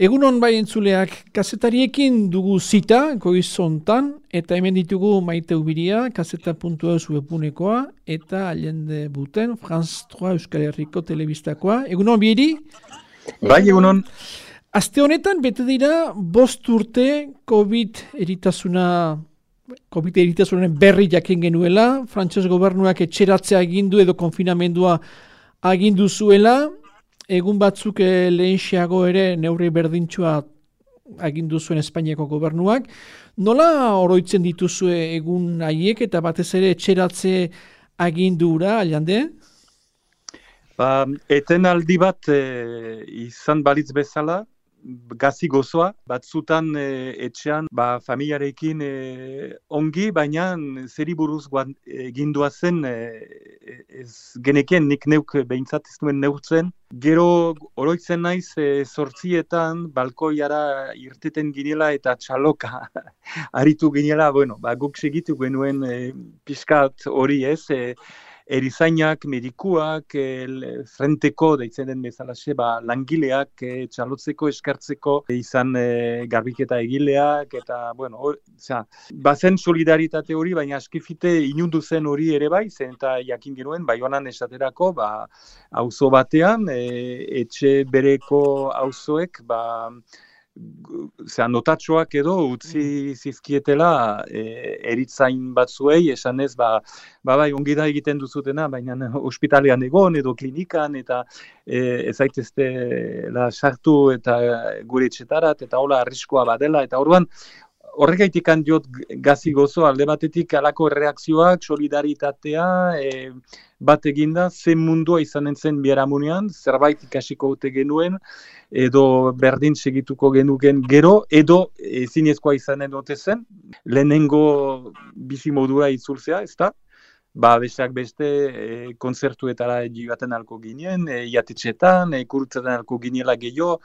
Egunon bai entzuleak, kasetariekin dugu zita, goizontan, eta hemen ditugu maite ubiria, kaseta.eus webunekoa, eta alende buten, Franz 3 Euskal Herriko telebistakoa. Egunon biri? Bai, egunon. Aste honetan, bete dira, bost urte COVID eritasuna, COVID eritasunaren berri jakin genuela, frantses gobernuak etxeratzea agindu edo konfinamendua agindu zuela, egun batzuk eh, lehenxeago ere neurri berdintxua agindu zuen Espainiako gobernuak. Nola oroitzen dituzue egun haiek eta batez ere etxeratze agindura, alande? Ba, eten aldi bat eh, izan balitz bezala, gazi gozoa, batzutan e, etxean ba, familiarekin e, ongi, baina zeri buruz gindua zen e, ez genekien nik neuk behintzat ez duen neurtzen. Gero oroitzen naiz e, sortzietan balkoiara irteten ginela eta txaloka aritu ginela, bueno, ba, guk segitu genuen e, pixkat hori ez, e, erizainak, medikuak, el, frenteko, deitzen den bezalaxe, ba, langileak, e, txalotzeko, eskartzeko, izan e, garbiketa egileak, eta, bueno, or, za, bazen solidaritate hori, baina askifite inundu zen hori ere bai, zen eta jakin genuen, bai honan esaterako, ba, auzo batean, e, etxe bereko auzoek, ba, zera notatxoak edo utzi mm. zizkietela e, eritzain batzuei, esan ez, ba, ba bai, ongi da egiten duzutena, baina ospitalean egon edo klinikan, eta e, ez aitezte la sartu eta gure etxetarat, eta hola arriskoa badela, eta orduan, horregaitik diot gazi gozo alde batetik alako reakzioak, solidaritatea, e, bat eginda, zen mundua izan zen biaramunean, zerbait ikasiko dute genuen, edo berdin segituko genuken gero, edo ezinezkoa izanen dute zen, lehenengo bizi modua itzultzea, ez da? Ba, besteak beste, e, konzertuetara jigaten alko ginen, e, jatetxetan, e, kurtzetan alko ginela gehiago,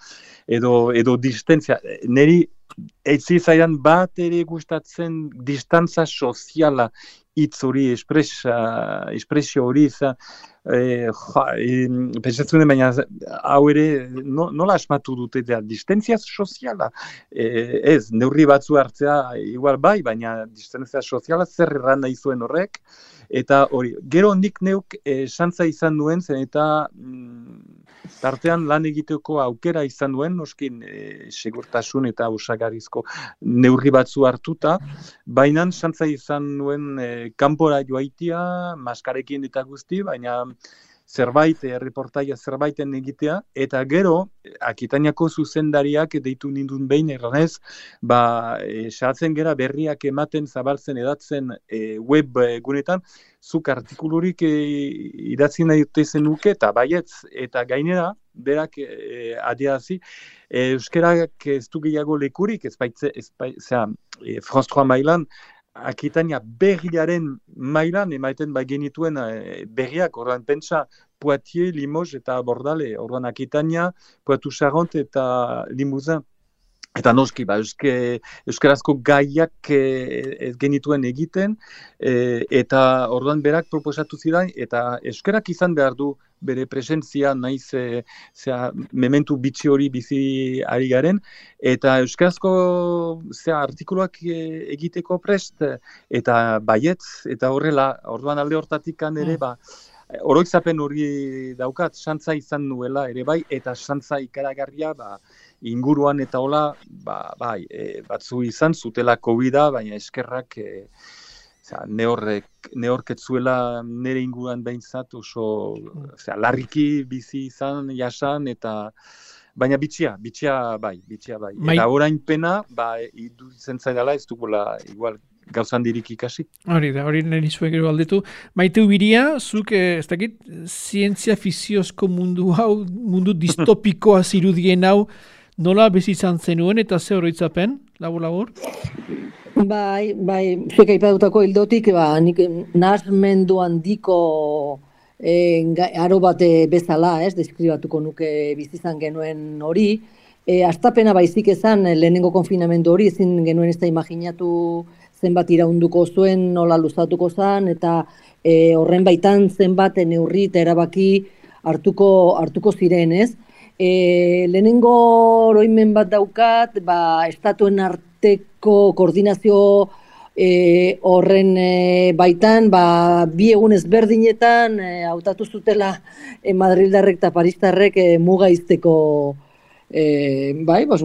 edo, edo distentzia. Neri, eitzi zaidan bat ere gustatzen distantza soziala hitz hori, espresio hori, za, e, ja, e, baina hau ere no, nola asmatu dute da, distentzia soziala. E, ez, neurri batzu hartzea igual bai, baina distentzia soziala zer erran nahi zuen horrek, eta hori, gero nik neuk e, santza izan duen, zen eta mm, tartean lan egiteko aukera izan duen, noskin e, segurtasun eta usagarizko neurri batzu hartuta, baina santza izan duen e, kanpora joaitia, maskarekin eta guzti, baina zerbait, erreportaia zerbaiten egitea, eta gero, akitaniako zuzendariak deitu nindun behin erranez, ba, e, gera berriak ematen, zabaltzen, edatzen e, web gunetan, zuk artikulurik e, idatzi nahi dute zenuke, eta baietz, eta gainera, berak e, adiazi, e, euskerak ez du gehiago lekurik, ez baitze, ez baitze, e, mailan, Akitania berriaren mailan emaiten bai genituen e, berriak, orduan pentsa Poitiers, Limoges eta Bordale, orduan Akitania, Poitou Charente eta Limousin. Eta noski, ba, euske, euskarazko gaiak e, ez genituen egiten, e, eta orduan berak proposatu zidan, eta euskarak izan behar du bere presentzia naiz e, zera, mementu bitxi hori bizi ari garen, eta euskarazko zera, artikuluak e, egiteko prest, eta baietz, eta horrela, orduan alde hortatik ere, mm. ba, oroitzapen hori daukat, santza izan nuela ere bai, eta santza ikaragarria, ba, inguruan eta hola, ba, bai, e, batzu izan zutela covid baina eskerrak e, neorrek, neorketzuela nire inguruan behintzat oso zera, larriki bizi izan, jasan, eta baina bitxia, bitxia bai, bitxia bai. Eta orain pena, ba, idutzen zaidala ez dugula igual gauzan dirik ikasi. Hori da, hori nire zuen gero aldetu. Maite ubiria, zuk, eh, ez dakit, zientzia fiziozko mundu hau, mundu distopikoa zirudien hau, Nola bizizan zenuen eta ze horoitzapen, labur labur? Bai, bai, zuek aipatutako hildotik, ba, nik nasmendu handiko e, aro bate bezala, ez, deskribatuko nuke bizizan genuen hori. E, astapena baizik ezan lehenengo konfinamendu hori, ezin genuen ez da imaginatu zenbat iraunduko zuen, nola luzatuko zen, eta e, horren baitan zenbat neurri eta erabaki hartuko, hartuko ziren, ez? e, lehenengo oroimen bat daukat, ba, estatuen arteko koordinazio e, horren e, baitan, ba, bi egun ezberdinetan, e, zutela e, Madrildarrek eta Paristarrek e, muga izteko e, bai, bos,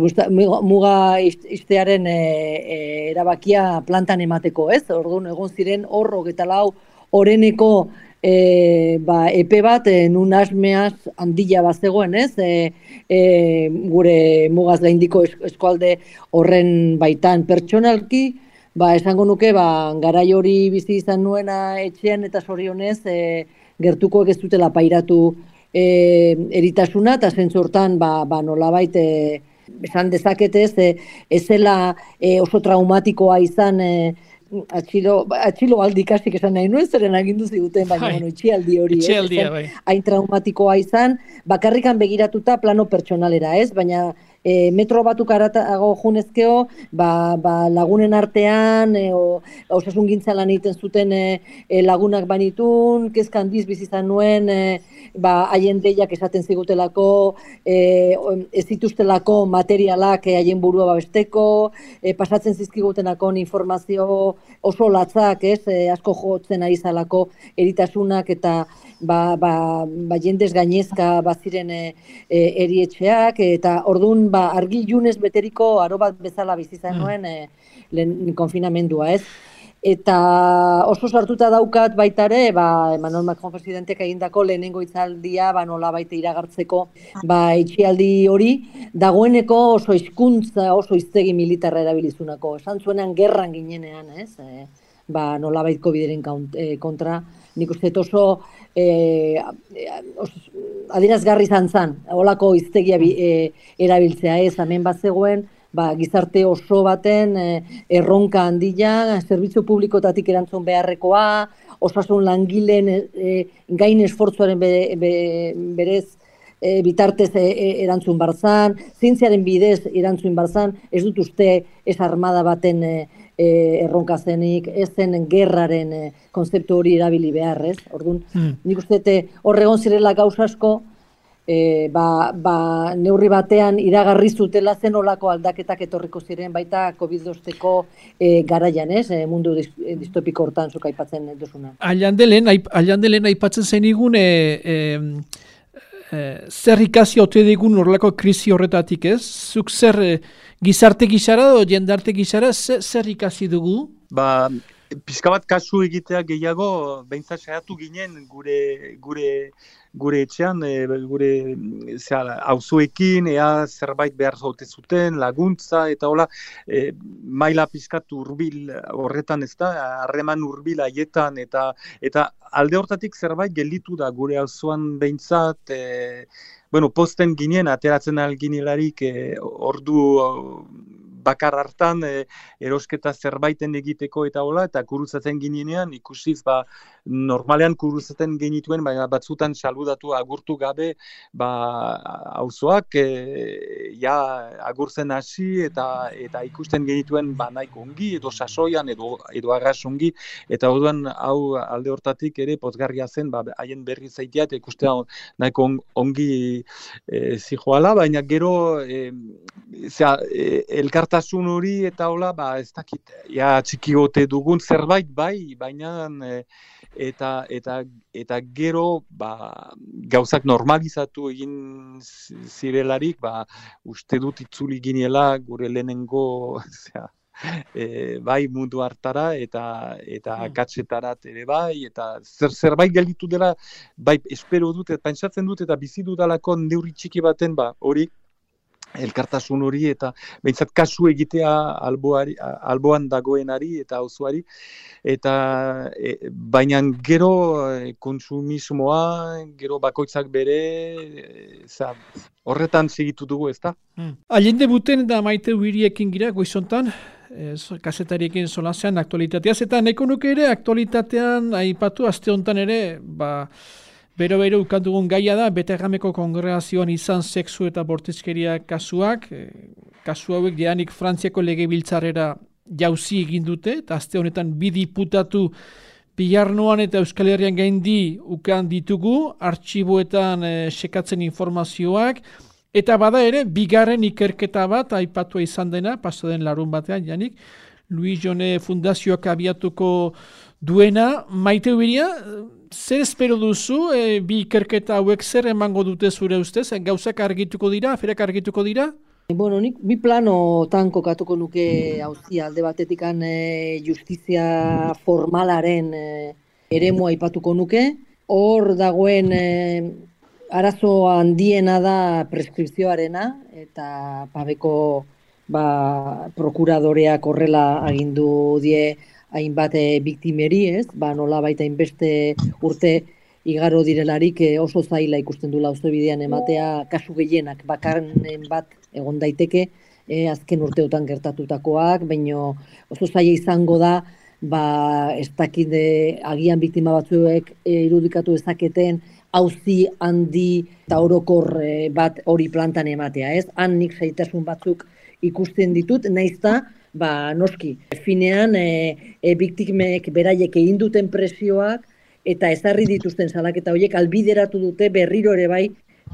muga iztearen e, e, erabakia plantan emateko, ez? Orduan, egon ziren horro eta lau oreneko e, ba, epe bat e, nun asmeaz handila bat zegoen, ez? E, e, gure mugaz gaindiko eskualde horren baitan pertsonalki, ba, esango nuke, ba, garai hori bizi izan nuena etxean eta zorionez, e, gertuko ez dutela pairatu e, eritasuna, eta zentzortan, ba, ba, nolabait, e, esan dezaketez, e, ezela e, oso traumatikoa izan, e, atxilo, atxilo aldi kastik esan nahi nuen, zeren agindu ziguten, baina bai. bueno, itxialdi hori, itxialdia, bai. hain traumatikoa izan, bakarrikan begiratuta plano pertsonalera, ez? Baina e, metro batuk aratago junezkeo, ba, ba, lagunen artean, e, o, osasun lan egiten zuten e, lagunak banitun, kezkan diz bizizan nuen, e, ba, haien deiak esaten zigutelako, e, ez dituztelako materialak e, haien burua babesteko, e, pasatzen zizkigutenako informazio oso latzak, ez, e, asko jotzen ari zalako eritasunak eta ba, ba, ba jendez gainezka baziren e, e, erietxeak, eta ordun ba, argi junez beteriko aro bat bezala bizizan mm. nuen e, lehen konfinamendua, ez? Eta oso sartuta daukat baita ere, ba, Emmanuel Macron presidentek egindako lehenengo itzaldia, ba, nola baita iragartzeko, ba, itxialdi hori, dagoeneko oso hizkuntza oso iztegi militarra erabilizunako. Esan zuenan gerran ginenean, ez? E, ba, nola baitko bideren e, kontra, nik uste oso e, adirazgarri izan zan, holako iztegia e, erabiltzea ez, hemen bat zegoen, ba, gizarte oso baten e, erronka handia, zerbitzu publikotatik erantzun beharrekoa, osasun langileen e, gain esfortzuaren berez e, bitartez e, e, erantzun barzan, zientziaren bidez erantzun barzan, ez dut uste ez armada baten e, e, erronka zenik, ez zen gerraren e, konzeptu hori erabili behar, ez? Orduan, hmm. nik uste horregon zirela gauza asko, e, ba, ba, neurri batean iragarri zutela zen olako aldaketak etorriko ziren baita COVID-19ko e, garaian, ez? E, mundu distopiko hortan zuka aipatzen duzuna. Ailan delen, aipatzen zen igun, e, e, zer ikasi ote digun horrelako krisi horretatik, ez? Zuk zer gizarte gizara edo jendarte gizara zer ikasi dugu? Ba, pizka bat kasu egitea gehiago, behintzat saiatu ginen gure gure gure etxean, e, gure auzoekin, ea zerbait behar zaute zuten, laguntza, eta hola, e, maila pizkat urbil horretan ez da, harreman urbil haietan, eta, eta alde hortatik zerbait gelditu da gure auzoan behintzat, e, bueno, posten ginen, ateratzen alginilarik e, ordu bakar hartan e, erosketa zerbaiten egiteko eta hola, eta kuruzatzen ginenean ikusiz ba, normalean kuruzaten genituen, baina batzutan saludatu agurtu gabe ba, auzoak e, ja agurtzen hasi eta eta ikusten genituen ba, nahiko ongi edo sasoian edo, edo ongi, eta orduan hau alde hortatik ere pozgarria zen ba, haien berri zaitea eta ikustea nahiko ongi e, zijoala, baina gero e, zera, e, elkartasun hori eta hola, ba, ez dakit, ja, txikigote dugun zerbait bai, baina e, eta, eta, eta gero ba, gauzak normalizatu egin zirelarik, ba, uste dut itzuli ginela gure lehenengo, zera, e, bai mundu hartara eta eta mm. akatsetarat ere bai eta zer zerbait gelditu dela bai espero dut eta pentsatzen dut eta bizi dudalako neurri txiki baten ba hori elkartasun hori eta behintzat kasu egitea alboari, alboan dagoenari eta auzoari. Eta e, baina gero e, konsumismoa gero bakoitzak bere e, horretan segitu dugu ezta? Hmm. Alende buten da maite huiriekin gira goizontan ez, kasetariekin solasean aktualitateaz. Eta neko nuke ere aktualitatean aipatu aste hontan ere ba Bero-bero ukantugun gaia da, betegameko kongregazioan izan sexu eta bortizkeria kasuak, e, kasu hauek dianik Frantziako lege biltzarera jauzi egin dute, eta azte honetan bi diputatu Bigarnoan eta Euskal Herrian gaindi ukan ditugu, artxiboetan e, sekatzen informazioak, Eta bada ere, bigarren ikerketa bat, aipatu izan dena, paso den larun batean, janik, Luis Jone Fundazioak abiatuko duena, maite hubiria, zer espero duzu, e, bi ikerketa hauek zer emango dute zure ustez, gauzak argituko dira, aferak argituko dira? Bueno, nik bi plano tanko katuko nuke hauzia alde batetikan e, justizia formalaren e, eremua aipatuko nuke. Hor dagoen e, arazo handiena da preskripzioarena eta pabeko ba, prokuradoreak horrela agindu die hainbat e, biktimeri, ez? Ba, nola baita inbeste urte igaro direlarik e, oso zaila ikusten dula uste bidean ematea kasu gehienak bakarren bat egon daiteke e, azken urteotan gertatutakoak, baino oso zaila izango da ba, ez dakide agian biktima batzuek e, irudikatu ezaketen hauzi handi eta orokor bat hori plantan ematea, ez? Han nik zaitasun batzuk ikusten ditut, naizta, ba, noski, finean e, e, biktimek beraiek egin duten presioak eta ezarri dituzten salaketa horiek albideratu dute berriro ere bai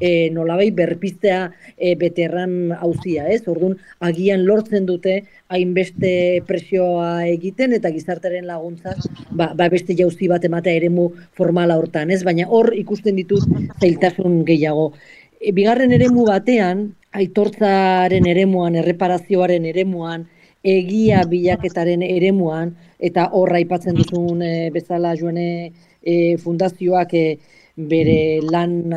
e, nolabai berpistea e, beterran hauzia, ez? Orduan, agian lortzen dute hainbeste presioa egiten eta gizartaren laguntza ba, ba beste jauzi bat ematea eremu formala hortan, ez? Baina hor ikusten ditut zailtasun gehiago. E, bigarren eremu batean, aitortzaren eremuan, erreparazioaren eremuan, egia bilaketaren eremuan, eta hor aipatzen duzun e, bezala joane e, fundazioak e, bere lan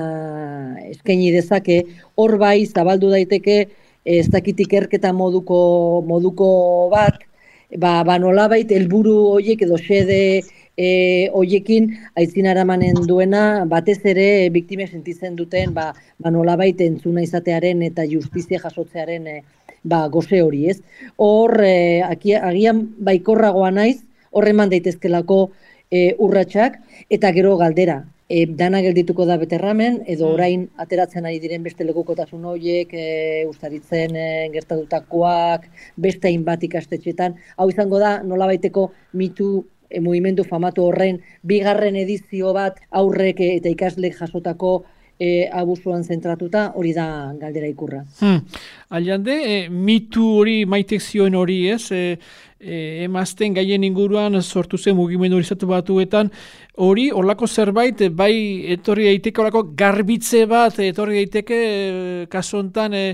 eskaini dezake, hor bai zabaldu daiteke ez dakitik erketa moduko, moduko bat, ba, ba nolabait helburu hoiek edo xede e, hoiekin aitzin aramanen duena, batez ere biktime sentitzen duten ba, ba nolabait entzuna izatearen eta justizia jasotzearen e, ba, goze hori, ez? Hor, e, agian baikorragoa naiz, horreman daitezkelako e, urratsak eta gero galdera, e, dana geldituko da beterramen, edo mm. orain ateratzen ari diren beste legukotasun horiek, e, ustaritzen e, gertatutakoak, beste hainbat ikastetxetan. Hau izango da, nola baiteko mitu e, movimendu famatu horren, bigarren edizio bat aurrek eta ikaslek jasotako e, abusuan zentratuta, hori da galdera ikurra. Hmm. Aliande, e, mitu hori maitek zioen hori ez, e, e, emazten gaien inguruan sortu zen mugimendu hori zatu batuetan, hori horlako zerbait, bai etorri daiteke horlako garbitze bat, etorri daiteke e, kasontan e,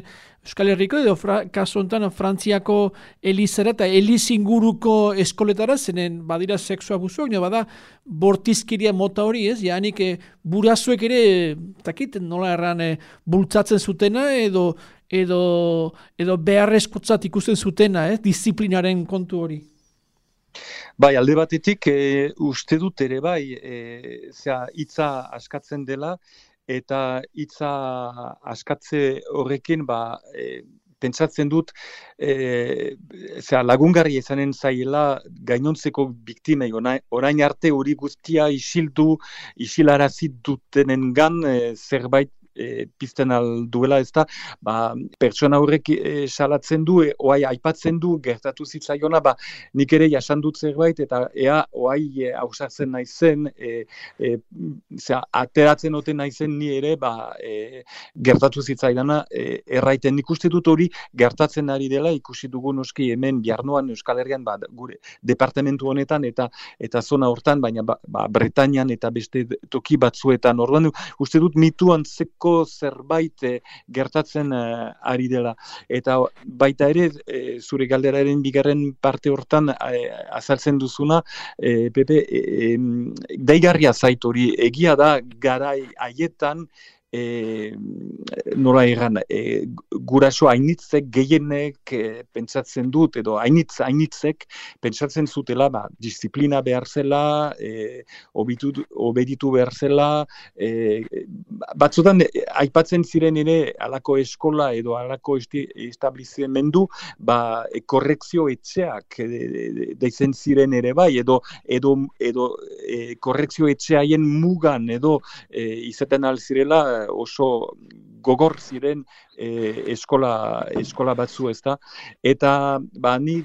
Euskal Herriko edo fra, kasontan Frantziako elizera eta eliz inguruko eskoletara zenen badira sexu abusuak, no, bada bortizkiria mota hori ez, janik e, burazuek ere, takit, nola erran e, bultzatzen zutena edo edo, edo beharrezkotzat ikusten zutena, eh, disiplinaren kontu hori. Bai, alde batetik, e, uste dut ere bai, e, zera, hitza askatzen dela, eta hitza askatze horrekin, ba, e, pentsatzen dut, e, zera, lagungarri ezanen zaiela gainontzeko biktimei, orain arte hori guztia isildu, isilarazit dutenen gan, e, zerbait e, pizten alduela ez da, ba, pertsona horrek e, salatzen du, e, oai aipatzen du, gertatu zitzaiona, ba, nik ere jasan dut zerbait, eta ea oai e, ausartzen naizen, e, e, zera, ateratzen ote naizen ni ere, ba, e, gertatu zitzaidana, e, erraiten. Nik uste dut hori gertatzen ari dela, ikusi dugu noski hemen biarnoan Euskal Herrian, ba, gure departamentu honetan, eta eta zona hortan, baina ba, ba, Bretañan eta beste toki batzuetan, orduan, uste dut mituan zeko zerbait eh, gertatzen uh, ari dela. Eta baita ere, e, zure galderaren bigarren parte hortan azaltzen duzuna, e, Pepe, e, daigarria zait hori, egia da garai haietan, e, nola egan, e, guraso hainitzek gehienek e, pentsatzen dut, edo hainitz, hainitzek pentsatzen zutela, ba, disiplina behar zela, e, obitu, obeditu behar zela, e, batzutan e, aipatzen ziren ere alako eskola edo alako establizimendu, ba, e, korrekzio etxeak e, deitzen ziren ere bai, edo edo, edo e, korrekzio etxeaien mugan edo e, izaten alzirela oso gogor ziren e, eskola, eskola batzu ez da. Eta ba, ni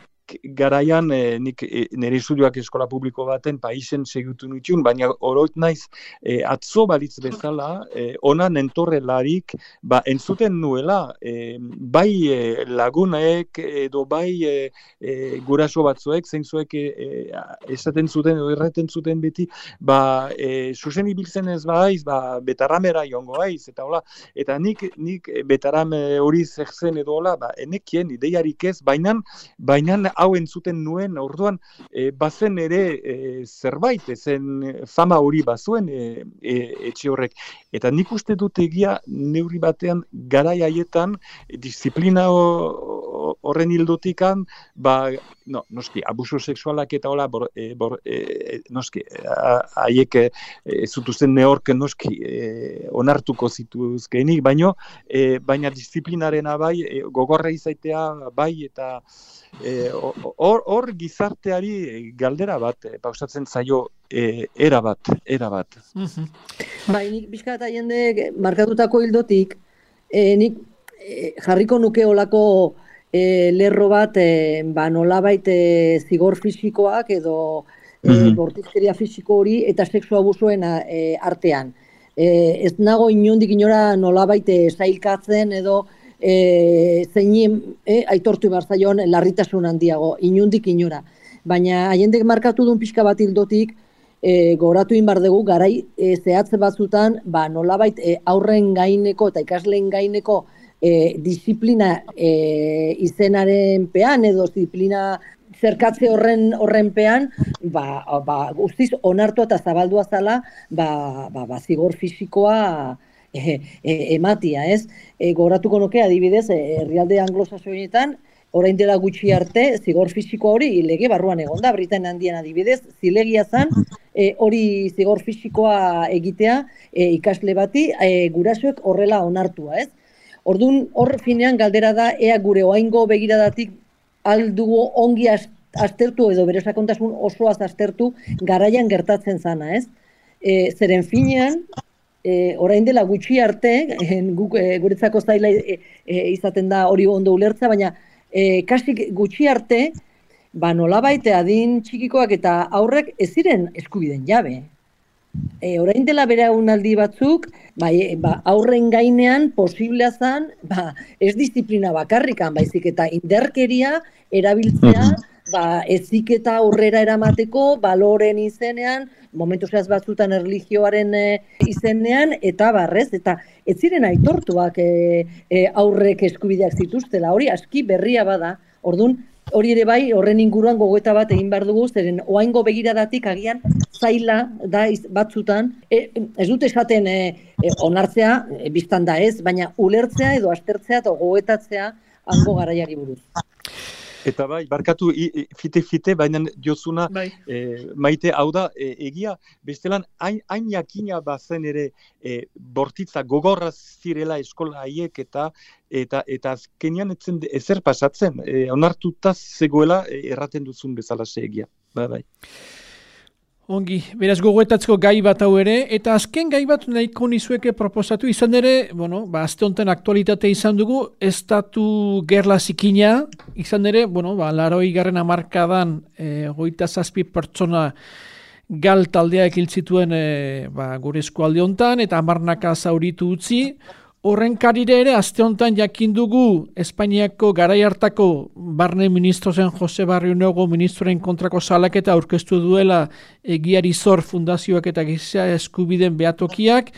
garaian, e, nik e, nire estudioak eskola publiko baten paisen segitu nituen, baina oroit naiz e, atzo balitz bezala, e, ona nentorre larik, ba, entzuten nuela, e, bai e, lagunaek edo bai e, e, guraso batzuek, zeintzuek e, e, esaten zuten edo erreten zuten beti, ba, e, susen ibiltzen ez baiz, ba, betaramera joango baiz, eta hola, eta nik, nik betarame hori zertzen edo hola, ba, enekien ideiarik ez, bainan, bainan hau entzuten nuen, orduan, e, bazen ere e, zerbait, zen fama hori bazuen e, e, etxe horrek. Eta nik uste dut egia neuri batean garai haietan disiplina horren hildotikan, ba, no, noski, abuso sexualak eta hola, bor, e, bor, e, noski, haiek e, zutuzten neorken noski e, onartuko zituzkenik, baino, e, baina disiplinarena bai, e, gogorra izaitea bai, eta hor, hor gizarteari galdera bat, e, pausatzen zaio, e, era bat, era bat. Bai, nik bizka eta jende markatutako hildotik, e, nik e, jarriko nuke olako e, lerro bat e, ba, nolabait e, zigor fisikoak edo e, mm bortizkeria fisiko hori eta sexu abusuen e, artean. E, ez nago inundik inora nolabait e, zailkatzen edo e, zein e, aitortu behar zaion larritasun handiago, inundik inora. Baina haiendek markatu duen pixka bat hildotik, e, goratu inbar dugu, garai e, zehatze batzutan, ba, nolabait e, aurren gaineko eta ikasleen gaineko e, disiplina e, izenaren pean edo disiplina zerkatze horren horren pean, ba, ba, guztiz onartu eta zabaldua zala, ba, ba, ba zigor fisikoa e, e, ematia, ez? E, goratuko nuke, adibidez, e, herrialde anglosasoietan, orain dela gutxi arte, zigor fisiko hori lege barruan egon da, Britain handian adibidez, zilegia zan, e, hori zigor fisikoa egitea e, ikasle bati, e, gurasoek horrela onartua, ez? Orduan hor finean galdera da ea gure oaingo begiradatik aldugu ongi aztertu edo bere sakontasun osoaz aztertu garaian gertatzen zana, ez? E, zeren finean, e, orain dela gutxi arte, en, guk, e, guretzako zaila e, e, izaten da hori ondo ulertza, baina e, kasik gutxi arte, ba nolabait adin txikikoak eta aurrek ez ziren eskubiden jabe. E, orain dela bere unaldi batzuk, bai, ba, aurren gainean posiblea zan, ba, ez disiplina bakarrikan, baizik eta inderkeria erabiltzea, ba, ezik eta aurrera eramateko, baloren izenean, momentu zehaz batzutan erlijioaren e, izenean, eta barrez, eta ez ziren aitortuak e, e, aurrek eskubideak zituztela, hori aski berria bada, orduan, hori ere bai, horren inguruan gogoeta bat egin behar dugu, zeren oaingo begiradatik agian zaila da batzutan, e, ez dute esaten e, e, onartzea, e, biztan da ez, baina ulertzea edo astertzea eta gogoetatzea hango garaiari buruz. Eta bai, barkatu fite-fite, baina diozuna bai. e, maite hau da e, egia, bestelan hain, hain jakina bazen ere e, bortitza gogorra zirela eskola haiek eta eta eta azkenian etzen ezer pasatzen, e, onartuta zegoela e, erraten duzun bezala egia. Bai, bai. Ongi, beraz gogoetatzeko gai bat hau ere, eta azken gai bat nahiko nizueke proposatu, izan ere, bueno, ba, azte honetan aktualitate izan dugu, estatu gerla zikina, izan ere, bueno, ba, laroi garren amarkadan, e, goita zazpi pertsona gal taldeak hiltzituen e, ba, gure eskualde honetan, eta amarnaka zauritu utzi, Horren karire ere, azte honetan jakin dugu Espainiako garai hartako barne ministro zen Jose Barrio Nego ministroren kontrako salaketa aurkeztu duela egiari zor fundazioak eta gizia eskubiden behatokiak.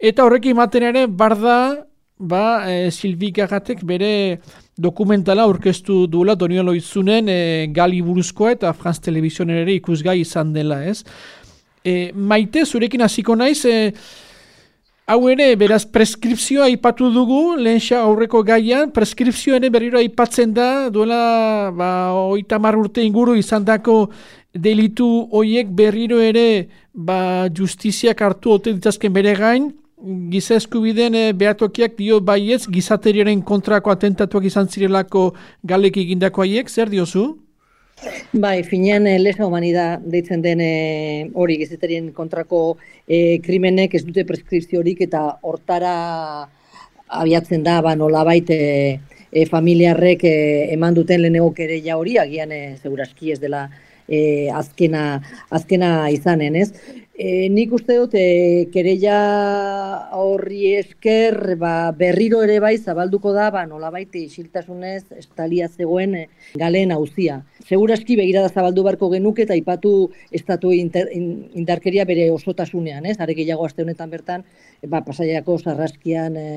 Eta horrekin maten ere, barda, ba, e, Silvik bere dokumentala aurkeztu duela Donio Loizunen e, gali buruzkoa eta Franz Televizionen ere ikusgai izan dela, ez? E, maite, zurekin hasiko naiz, e, Hau ere, beraz, preskripzioa aipatu dugu, lehen aurreko gaian, preskripzioa ere berriro aipatzen da, duela, ba, oita urte inguru izan dako delitu hoiek berriro ere, ba, justiziak hartu ote ditazken bere gain, giza eskubiden e, behatokiak dio baietz, gizateriaren kontrako atentatuak izan zirelako galek egindako haiek, zer diozu? Bai, finean eh, lesa humanida deitzen den eh, hori gizeterien kontrako eh, krimenek ez dute preskripziorik eta hortara abiatzen da ba nolabait eh, e, familiarrek e, eman duten lehenengo kereia hori, agian e, seguraski ez dela e, azkena, azkena izanen, ez? E, nik uste dut, e, kereia horri esker, ba, berriro ere bai zabalduko da, ba, nola baite isiltasunez, estalia zegoen e, galen hauzia. Seguraski begirada zabaldu barko genuke eta ipatu estatu indarkeria bere osotasunean, ez? Are gehiago aste honetan bertan, e, ba, pasaiako sarraskian e,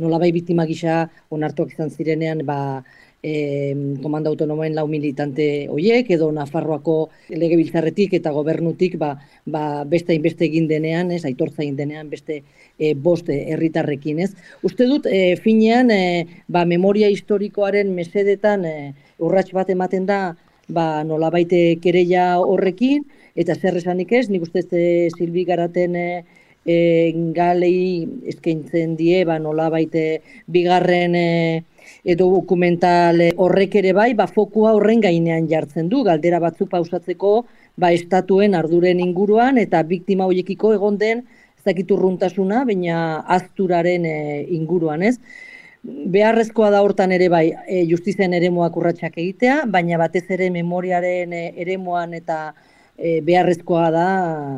nola bai biktima gisa onartuak izan zirenean, ba, e, komanda autonomoen lau militante hoiek edo Nafarroako legebiltzarretik eta gobernutik ba, ba beste inbeste egin denean, ez, aitortza egin denean beste e, bost herritarrekin, ez. Uste dut e, finean e, ba, memoria historikoaren mesedetan e, urrats bat ematen da ba nolabaite kereia horrekin eta zer esanik ez, nik uste ez Silbi Garaten e, e, galei eskaintzen die ba nolabait bigarren e, edo dokumental horrek ere bai, ba, fokua horren gainean jartzen du, galdera batzuk pausatzeko, ba, estatuen arduren inguruan, eta biktima horiekiko egon den, ez runtasuna, baina azturaren e, inguruan, ez? Beharrezkoa da hortan ere bai, e, justizen ere urratsak egitea, baina batez ere memoriaren e, eremuan eta e, beharrezkoa da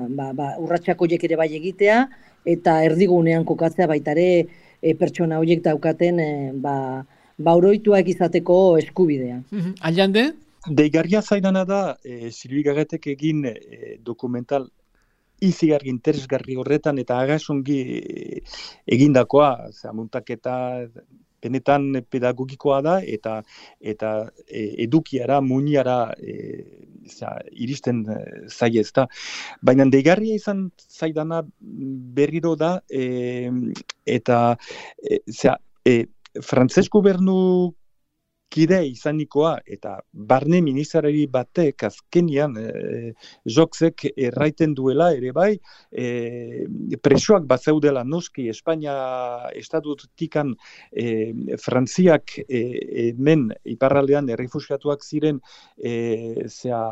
ba, ba, urratsak horiek ere bai egitea, eta erdigunean kokatzea baitare e, pertsona horiek daukaten e, ba, bauroituak izateko eskubidea. Mm -hmm. Deigarria zainana da, e, Silvi Gagetek egin e, dokumental izigarri interesgarri horretan eta agasongi e, egindakoa, zera, muntaketa benetan pedagogikoa da eta eta e, edukiara, muniara e, iristen e, zai ez da. Baina deigarria izan zaidana berriro da e, eta e, zera, e, frantses gobernu kide izanikoa eta barne ministrari batek azkenian e, joksek erraiten duela ere bai e, presoak bat zeudela noski Espainia estatutikan e, frantziak e, men iparraldean errefusiatuak ziren e, zea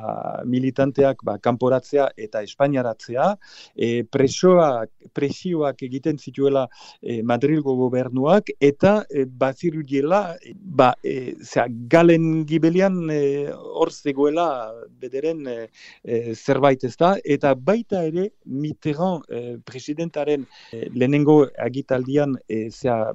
militanteak ba, kanporatzea eta Espainiaratzea e, presoak presioak egiten zituela e, Madrilgo gobernuak eta e, bazirudiela ba, e, zera, galen gibelian e, hor zegoela bederen e, e, zerbait ez da, eta baita ere Mitterrand e, presidentaren e, lehenengo agitaldian e, zera,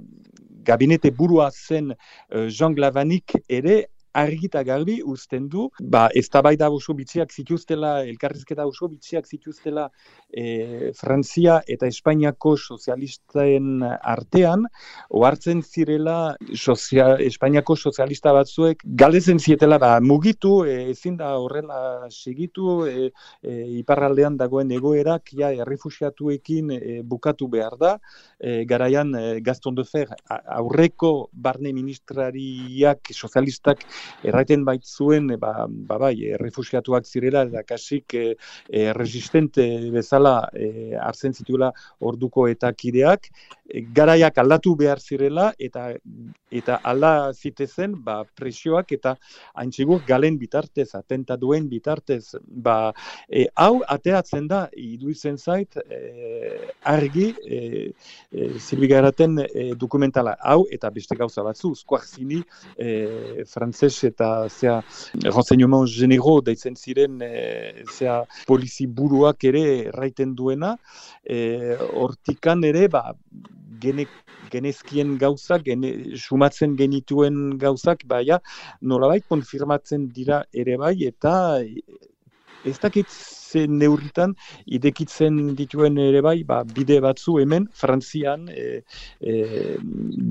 gabinete burua zen e, Jean Glavanik ere argita garbi uzten du, ba, ez da oso bitziak zituztela, elkarrizketa oso bitziak zituztela e, Frantzia eta Espainiako sozialisten artean, ohartzen zirela sozia, Espainiako sozialista batzuek galdezen zietela ba, mugitu, e, ezin da horrela segitu, e, e, iparraldean dagoen egoerak, ja, errefusiatuekin e, bukatu behar da, e, garaian e, Gaston de Fer aurreko barne ministrariak sozialistak erraiten bait zuen, ba, ba bai, errefusiatuak zirela, eta kasik e, resistente bezala e, arzen zituela orduko eta kideak, garaiak aldatu behar zirela eta eta alda zitezen ba, presioak eta haintzigur galen bitartez, atenta duen bitartez. Ba, e, hau ateatzen da, iduizen zait, e, argi e, e, dokumentala hau eta beste gauza batzu, skuak zini e, frantzes eta zea renseignement genero daitzen ziren e, zea polizi buruak ere erraiten duena, e, hortikan ere, ba, gene, genezkien gauzak, gene, sumatzen genituen gauzak, baina nolabait konfirmatzen dira ere bai, eta ez dakit ze neurritan idekitzen dituen ere bai, ba, bide batzu hemen, Frantzian, e, e,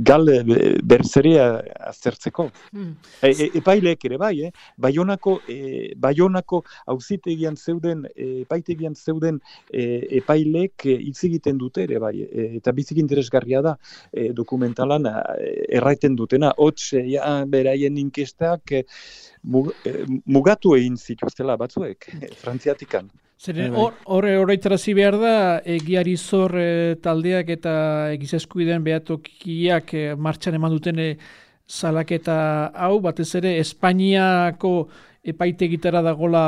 gal e, berzere aztertzeko. Hmm. E, e, epaileek ere bai, eh? Baionako, e, Baionako auzitegian zeuden, e, epaitegian zeuden e, epaileek hitz egiten dute ere bai, e, eta bizik interesgarria da e, dokumentalan e, erraiten dutena, hots, ja, beraien inkestak, e, mugatu egin zituztela batzuek, frantziatikan. Zeren, bai, bai. hor horreitarazi behar da, egiari zor e, taldeak eta egizeskuiden behatokiak e, martxan eman duten e, salaketa hau, batez ere Espainiako epaite gitara dagola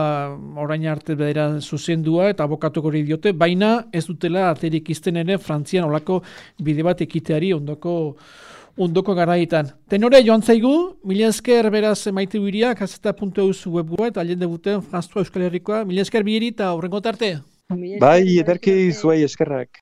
orain arte bedera zuzendua eta abokatuko hori diote, baina ez dutela aterik izten ere Frantzian olako bide bat ekiteari ondoko undoko garaitan. Tenore joan zaigu, mila esker beraz maite huiria, kaseta puntu eusu webua eta alien debuten Franztua Euskal Herrikoa. Mila esker bihiri eta horrengo tarte. Bai, ederki zuei eskerrak.